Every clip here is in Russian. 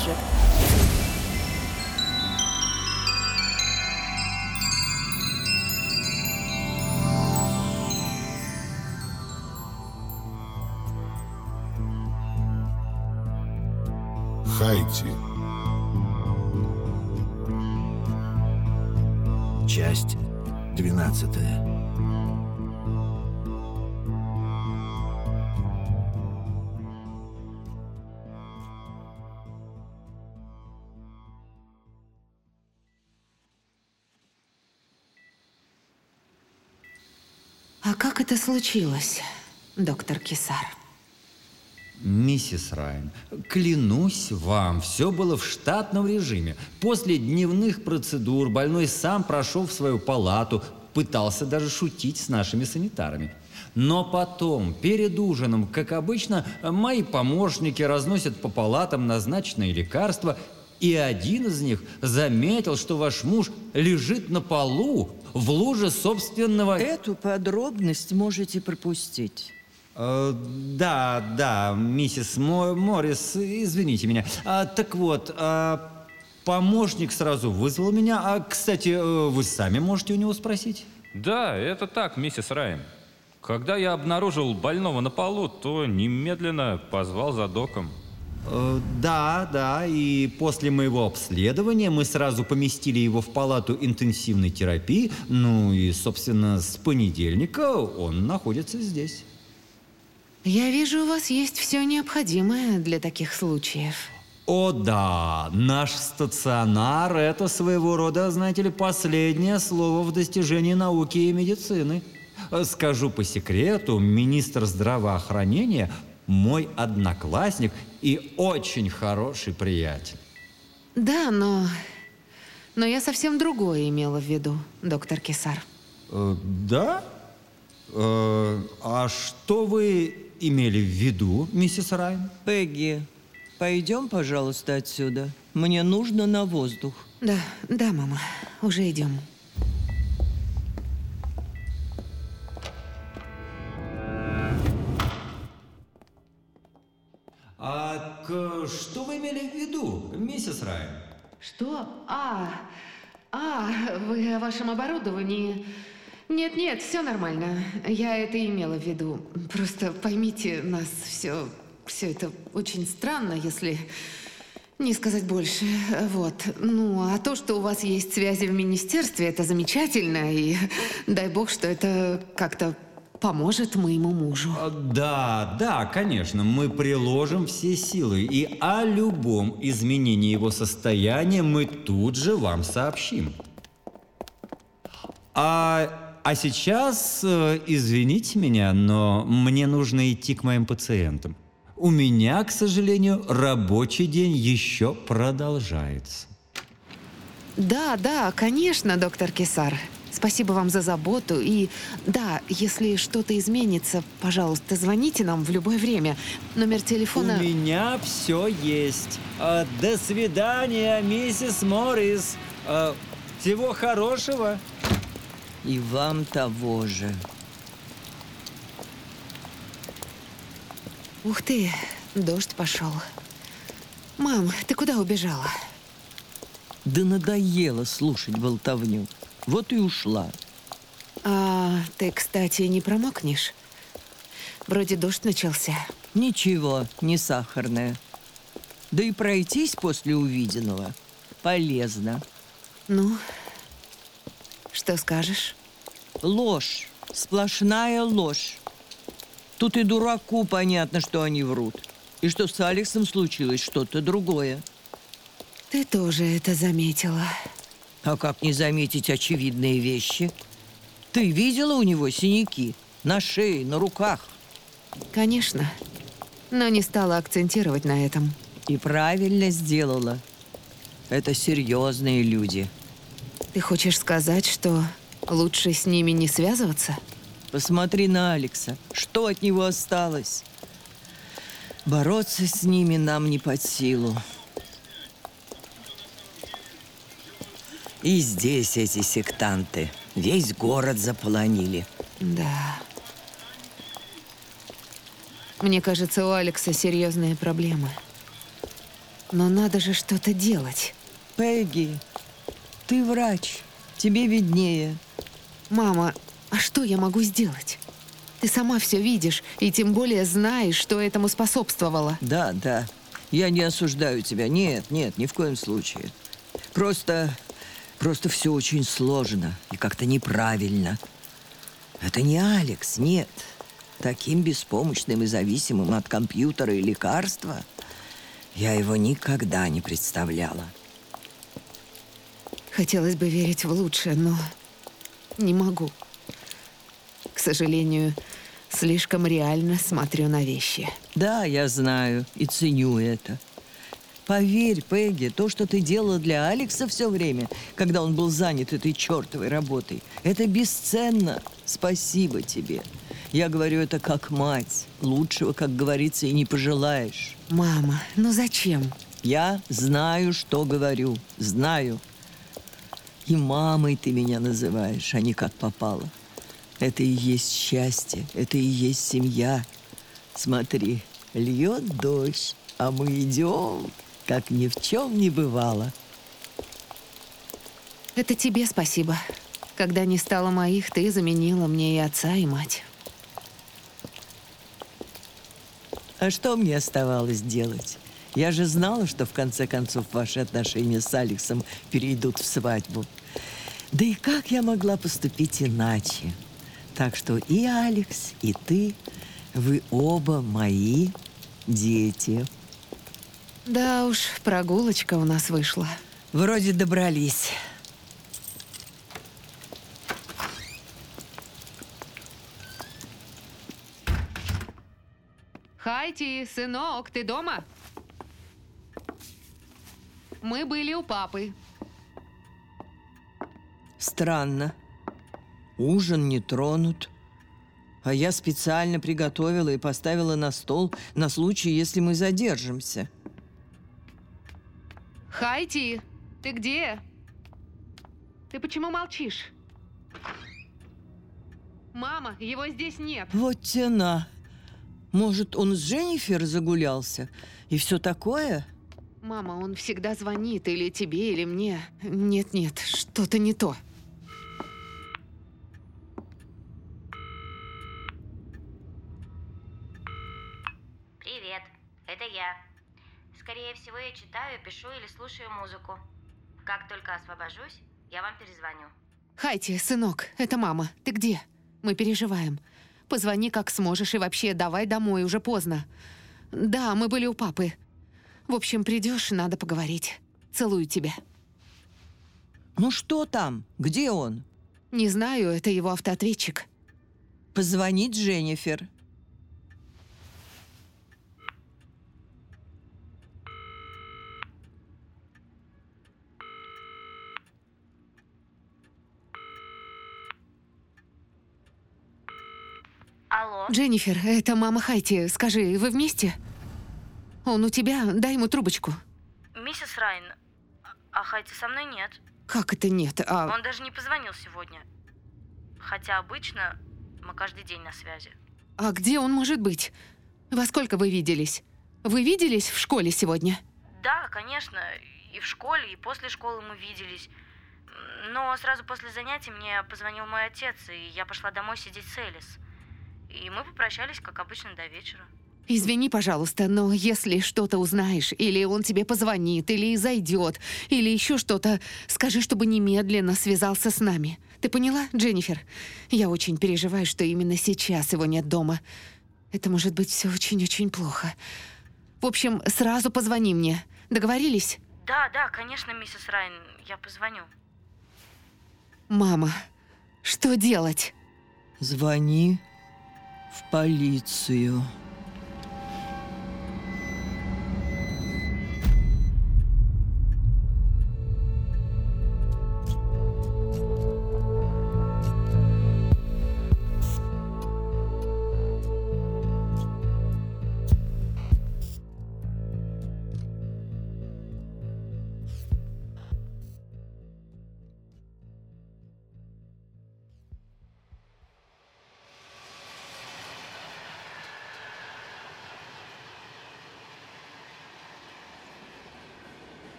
же. Хайти. Часть двенадцатая. Это случилось, доктор Кисар? Миссис Райан, клянусь вам, все было в штатном режиме. После дневных процедур больной сам прошел в свою палату, пытался даже шутить с нашими санитарами. Но потом, перед ужином, как обычно, мои помощники разносят по палатам назначенные лекарства, и один из них заметил, что ваш муж лежит на полу в луже собственного... Эту подробность можете пропустить. Э, да, да, миссис Мо- Моррис, извините меня. А, так вот, а, помощник сразу вызвал меня. А, кстати, э, вы сами можете у него спросить. Да, это так, миссис Райан. Когда я обнаружил больного на полу, то немедленно позвал за доком. Э, да, да, и после моего обследования мы сразу поместили его в палату интенсивной терапии. Ну и, собственно, с понедельника он находится здесь. Я вижу, у вас есть все необходимое для таких случаев. О да, наш стационар – это своего рода, знаете ли, последнее слово в достижении науки и медицины. Скажу по секрету, министр здравоохранения – мой одноклассник и очень хороший приятель. Да, но... Но я совсем другое имела в виду, доктор Кисар. Э, да? Э, а что вы имели в виду, миссис Райан? Пегги, пойдем, пожалуйста, отсюда. Мне нужно на воздух. Да, да, мама, уже идем. Что вы имели в виду, миссис Райан? Что? А, а, вы о вашем оборудовании... Нет, нет, все нормально. Я это имела в виду. Просто поймите нас, все, все это очень странно, если не сказать больше. Вот. Ну, а то, что у вас есть связи в министерстве, это замечательно. И дай бог, что это как-то поможет моему мужу. А, Да, да, конечно, мы приложим все силы, и о любом изменении его состояния мы тут же вам сообщим. А, а сейчас, э, извините меня, но мне нужно идти к моим пациентам. У меня, к сожалению, рабочий день еще продолжается. Да, да, конечно, доктор Кисар. Спасибо вам за заботу. И да, если что-то изменится, пожалуйста, звоните нам в любое время. Номер телефона... У меня все есть. А, До свидания, миссис Моррис. А, Всего хорошего. И вам того же. Ух ты, дождь пошел. Мам, ты куда убежала? Да надоело слушать болтовню. Вот и ушла. А ты, кстати, не промокнешь? Вроде дождь начался. Ничего, не сахарная. Да и пройтись после увиденного полезно. Ну, что скажешь? Ложь, сплошная ложь. Тут и дураку понятно, что они врут. И что с Алексом случилось что-то другое. Ты тоже это заметила. А как не заметить очевидные вещи? Ты видела у него синяки? На шее, на руках. Конечно. Но не стала акцентировать на этом. И правильно сделала. Это серьезные люди. Ты хочешь сказать, что лучше с ними не связываться? Посмотри на Алекса. Что от него осталось? Бороться с ними нам не под силу. И здесь эти сектанты. Весь город заполонили. Да. Мне кажется, у Алекса серьезные проблемы. Но надо же что-то делать. Пегги, ты врач. Тебе виднее. Мама, а что я могу сделать? Ты сама все видишь, и тем более знаешь, что этому способствовало. Да, да. Я не осуждаю тебя. Нет, нет, ни в коем случае. Просто... Просто все очень сложно и как-то неправильно. Это не Алекс, нет. Таким беспомощным и зависимым от компьютера и лекарства я его никогда не представляла. Хотелось бы верить в лучшее, но не могу. К сожалению, слишком реально смотрю на вещи. Да, я знаю и ценю это. Поверь, Пегги, то, что ты делала для Алекса все время, когда он был занят этой чертовой работой, это бесценно. Спасибо тебе. Я говорю это как мать. Лучшего, как говорится, и не пожелаешь. Мама, ну зачем? Я знаю, что говорю. Знаю. И мамой ты меня называешь, а не как попало. Это и есть счастье, это и есть семья. Смотри, льет дождь, а мы идем как ни в чем не бывало. Это тебе спасибо. Когда не стало моих, ты заменила мне и отца, и мать. А что мне оставалось делать? Я же знала, что в конце концов ваши отношения с Алексом перейдут в свадьбу. Да и как я могла поступить иначе? Так что и Алекс, и ты, вы оба мои дети. Да уж, прогулочка у нас вышла. Вроде добрались. Хайти, сынок, ты дома? Мы были у папы. Странно. Ужин не тронут. А я специально приготовила и поставила на стол на случай, если мы задержимся. Хайти, ты где? Ты почему молчишь? Мама, его здесь нет. Вот тена. Может, он с Дженнифер загулялся? И все такое? Мама, он всегда звонит или тебе, или мне. Нет-нет, что-то не то. Привет, это я. Скорее всего, я читаю, пишу или слушаю музыку. Как только освобожусь, я вам перезвоню. Хайти, сынок, это мама. Ты где? Мы переживаем. Позвони как сможешь и вообще давай домой, уже поздно. Да, мы были у папы. В общем, придешь, надо поговорить. Целую тебя. Ну что там? Где он? Не знаю, это его автоответчик. Позвонить Дженнифер. Алло, Дженнифер, это мама Хайти. Скажи, вы вместе? Он у тебя? Дай ему трубочку. миссис Райн. А Хайти со мной нет. Как это нет? А... Он даже не позвонил сегодня. Хотя обычно мы каждый день на связи. А где он может быть? Во сколько вы виделись? Вы виделись в школе сегодня? Да, конечно, и в школе, и после школы мы виделись. Но сразу после занятий мне позвонил мой отец, и я пошла домой сидеть с Элис. И мы попрощались, как обычно, до вечера. Извини, пожалуйста, но если что-то узнаешь, или он тебе позвонит, или зайдет, или еще что-то, скажи, чтобы немедленно связался с нами. Ты поняла, Дженнифер? Я очень переживаю, что именно сейчас его нет дома. Это может быть все очень-очень плохо. В общем, сразу позвони мне. Договорились? Да, да, конечно, миссис Райн, я позвоню. Мама, что делать? Звони в полицию.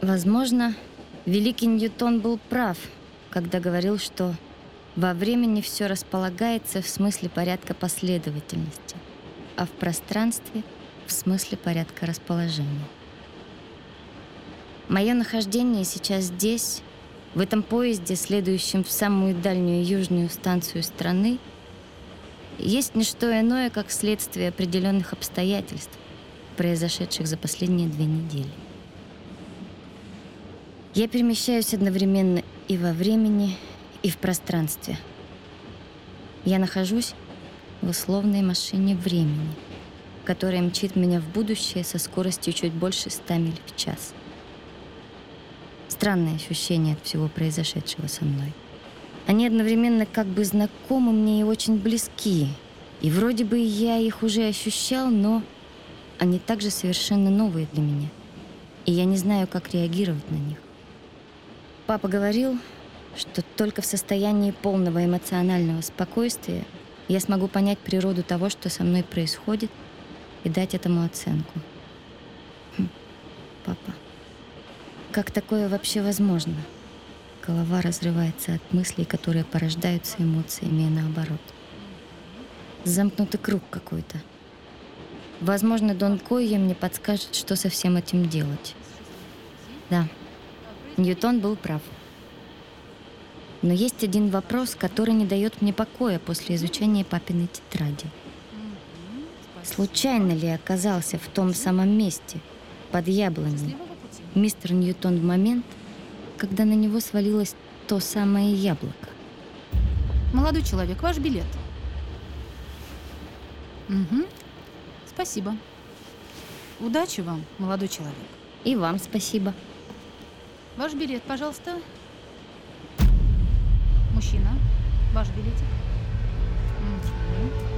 Возможно, великий Ньютон был прав, когда говорил, что во времени все располагается в смысле порядка последовательности, а в пространстве в смысле порядка расположения. Мое нахождение сейчас здесь, в этом поезде, следующем в самую дальнюю южную станцию страны, есть не что иное, как следствие определенных обстоятельств, произошедших за последние две недели. Я перемещаюсь одновременно и во времени, и в пространстве. Я нахожусь в условной машине времени, которая мчит меня в будущее со скоростью чуть больше 100 миль в час. Странное ощущение от всего произошедшего со мной. Они одновременно как бы знакомы мне и очень близки. И вроде бы я их уже ощущал, но они также совершенно новые для меня. И я не знаю, как реагировать на них. Папа говорил, что только в состоянии полного эмоционального спокойствия я смогу понять природу того, что со мной происходит, и дать этому оценку. Хм, папа, как такое вообще возможно? Голова разрывается от мыслей, которые порождаются эмоциями и наоборот. Замкнутый круг какой-то. Возможно, Дон Койя мне подскажет, что со всем этим делать. Да, Ньютон был прав. Но есть один вопрос, который не дает мне покоя после изучения папиной тетради. Случайно ли оказался в том самом месте, под яблоней, мистер Ньютон в момент, когда на него свалилось то самое яблоко? Молодой человек, ваш билет. Угу. Спасибо. Удачи вам, молодой человек. И вам спасибо. Ваш билет, пожалуйста. Мужчина, ваш билетик. Мгм.